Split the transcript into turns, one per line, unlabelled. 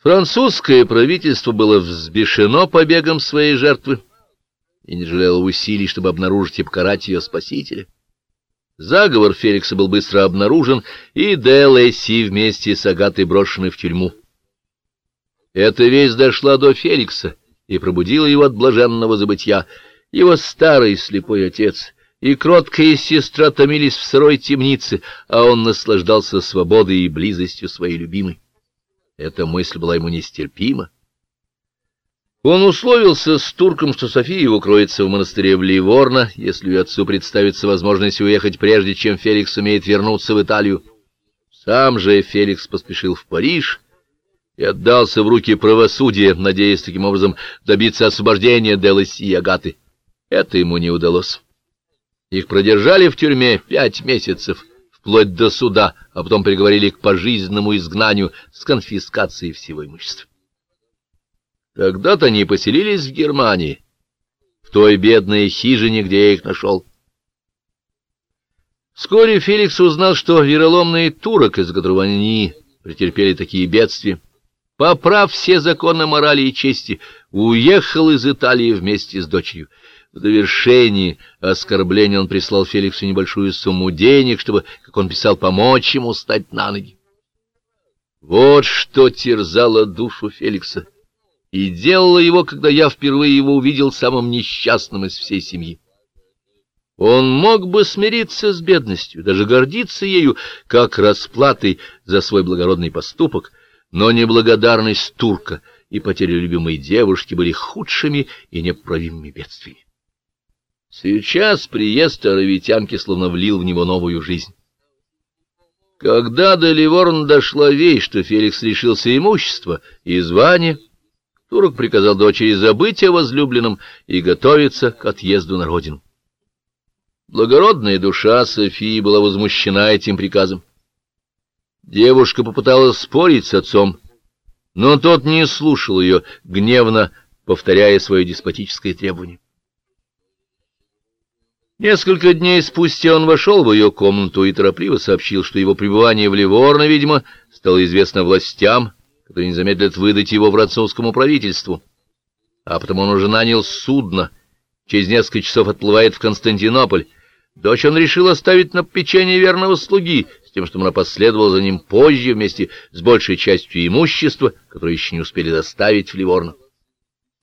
Французское правительство было взбешено побегом своей жертвы и не жалело усилий, чтобы обнаружить и покарать ее спасителя. Заговор Феликса был быстро обнаружен, и Де Лесси вместе с Агатой брошены в тюрьму. Эта весть дошла до Феликса и пробудила его от блаженного забытья. Его старый слепой отец и кроткая сестра томились в сырой темнице, а он наслаждался свободой и близостью своей любимой. Эта мысль была ему нестерпима. Он условился с турком, что София укроется в монастыре в Ливорно, если ее отцу представится возможность уехать прежде, чем Феликс сумеет вернуться в Италию. Сам же Феликс поспешил в Париж и отдался в руки правосудия, надеясь таким образом добиться освобождения Делоси и Агаты. Это ему не удалось. Их продержали в тюрьме пять месяцев, вплоть до суда, а потом приговорили к пожизненному изгнанию с конфискацией всего имущества. Тогда-то они поселились в Германии, в той бедной хижине, где я их нашел. Вскоре Феликс узнал, что вероломный турок, из которого они претерпели такие бедствия, поправ все законы морали и чести, уехал из Италии вместе с дочерью. В довершении оскорбления он прислал Феликсу небольшую сумму денег, чтобы, как он писал, помочь ему стать на ноги. Вот что терзало душу Феликса и делало его, когда я впервые его увидел самым несчастным из всей семьи. Он мог бы смириться с бедностью, даже гордиться ею, как расплатой за свой благородный поступок, но неблагодарность турка и потеря любимой девушки были худшими и непоправимыми бедствиями. Сейчас приезд аравитянки словно влил в него новую жизнь. Когда до Ливорна дошла весть, что Феликс лишился имущества и звания, турок приказал дочери забыть о возлюбленном и готовиться к отъезду на родину. Благородная душа Софии была возмущена этим приказом. Девушка попыталась спорить с отцом, но тот не слушал ее, гневно повторяя свое деспотическое требование. Несколько дней спустя он вошел в ее комнату и торопливо сообщил, что его пребывание в Ливорно, видимо, стало известно властям, которые не замедлят выдать его французскому правительству. А потому он уже нанял судно, через несколько часов отплывает в Константинополь. Дочь он решил оставить на печенье верного слуги, с тем, чтобы она последовала за ним позже вместе с большей частью имущества, которое еще не успели доставить в Ливорно.